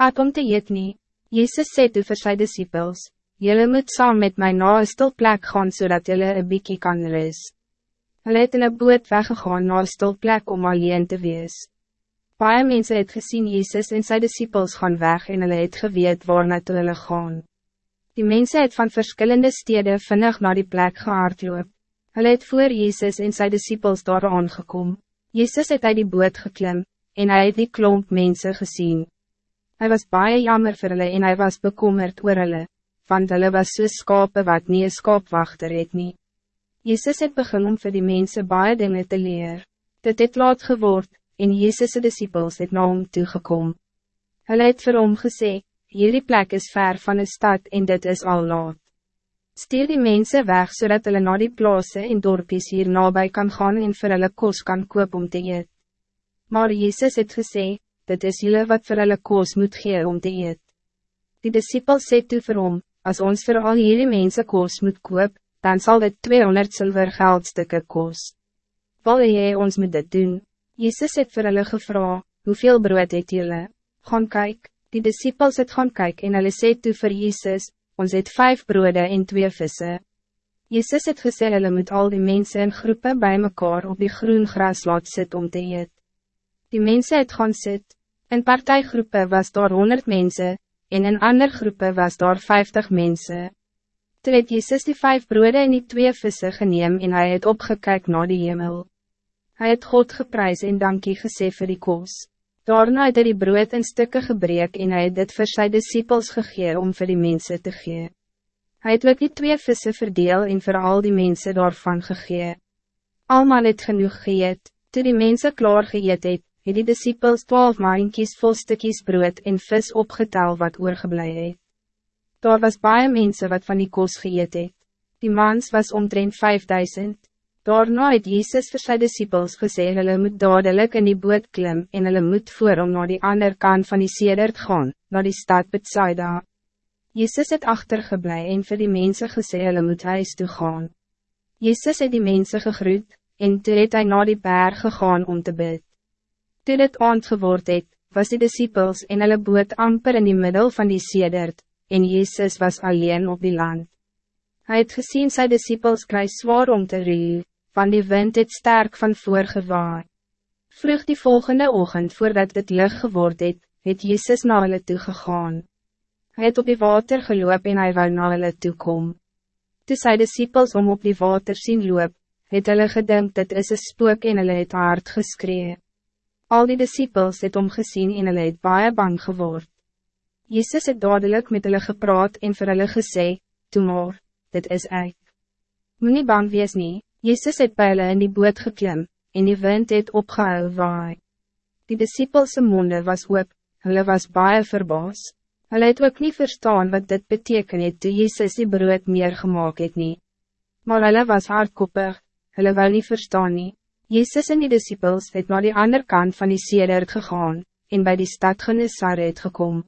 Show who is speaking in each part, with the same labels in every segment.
Speaker 1: Ek om te eet nie. Jezus sê toe vir sy disciples, Jullie moet saam met my na een stilplek gaan, zodat so jullie een bykie kan ris. Hulle het in een boot weggegaan na een stilplek om alleen te wees. Paie mense het gezien Jezus en sy disciples gaan weg en hulle het geweet waar naartoe hulle gaan. Die mensen het van verschillende steden vinnig naar die plek gehaardloop. Hulle het voor Jezus en sy disciples daar aangekom. Jezus het uit die boot geklim, en hij het die klomp mensen gezien. Hij was baie jammer vir hulle en hij was bekommerd oor hulle, want hulle was so skape wat nie een skaapwachter het nie. Jezus het begin om vir die mense baie dinge te leer. Dit het laat geword, en Jezus' disciples het na hom toegekom. Hulle het vir hom gesê, hierdie plek is ver van de stad en dit is al laat. Stuur die mensen weg zodat hulle na die plaatsen en dorpies hier nabij kan gaan en vir hulle kos kan koop om te eet. Maar Jezus het gesê, dit is jullie wat vir hulle koos moet gee om te eet. Die disciples sê toe vir hom, as ons vir al hierdie mense koos moet koop, dan zal dit 200 zilver geldstukken koos. Wil jy ons moet dit doen? Jezus het vir hulle gevra, hoeveel brood het jullie? Gaan kyk, die disciples het gaan kyk en hulle sê toe vir Jezus, ons het vijf broode en twee vissen. Jezus het gesê hulle moet al die mensen in groepen bij mekaar op die groen gras laat sit om te eet. Die mensen het gaan sit, In partijgroepen was daar honderd mensen, en in andere groepen was daar vijftig mensen. Toen het Jezus die vijf broeden en die twee vissen geneem en hij het opgekijk naar die hemel. Hij het God geprijs en dankie gesê vir die koos. Daarna het hy die brood in stukken gebreek en hij het dit vir sy disciples gegee om vir die mensen te gee. Hij het ook die twee vissen verdeel en vir al die mensen daarvan gegee. Almal het genoeg geëet, toe die mensen klaar geëet het, het die disciples twaalf maankies vol stukjes brood en vis opgetel wat oorgeblij het. Daar was baie mense wat van die kos geëet het. Die mans was omtrent 5000. Daarna het Jezus vir sy disciples gesê hulle moet dadelijk in die boot klim en hulle moet voor om naar die ander kant van die sedert gaan, naar die stad Bethsaida. Jezus het achtergeblij en vir die mense gesê hulle moet huis toe gaan. Jezus het die mense gegroet, en toe het hy na die berg gegaan om te bid. Toe dit aand geword het, was die disciples en hulle boot amper in die middel van die sedert, en Jezus was alleen op die land. Hij het gezien sy disciples kry zwaar om te ruw, van die wind het sterk van voorgewaai. Vlug die volgende ochtend voordat het licht geword het, het Jezus na hulle toe gegaan. Hy het op die water geloop en hy wou na hulle toe kom. Toe sy disciples om op die water zien loop, het hulle gedink dit is een spook en hulle het hard geskreeuw. Al die disciples het omgezien en hulle het baie bang geword. Jezus het dadelijk met hulle gepraat en vir hulle gesê, Toe maar, dit is ek. Moet nie bang wees nie, Jezus het by hulle in die boot geklim, en die wind het opgehou waai. Die discipelse monde was oop, hulle was baie verbaas. Hulle het ook niet verstaan wat dit beteken het toe Jezus die brood meer gemaakt het nie. Maar hulle was hardkoppig, hulle wil niet verstaan nie. Jezus en die disciples het naar die andere kant van die sedert gegaan, en bij die stad Genesaret gekom.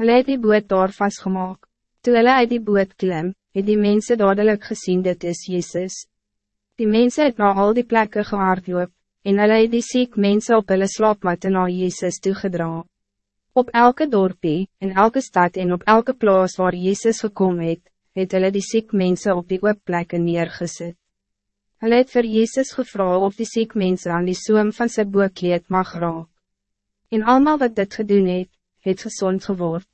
Speaker 1: Hulle het die boot daar vastgemaak. Toe hulle uit die boot klim, het die mensen dadelijk gezien dit is Jezus. Die mensen het na al die plekken gehaardloop, en hulle het die ziek mensen op hulle slaapmatte na Jezus toegedra. Op elke dorpie, in elke stad en op elke plaats waar Jezus gekomen het, het hulle die ziek mensen op die plekken neergezet. Hulle het vir Jezus gevra of die ziek mensen aan die zoom van sy boekleed mag raak. En allemaal wat dit gedoen het, het gezond geword.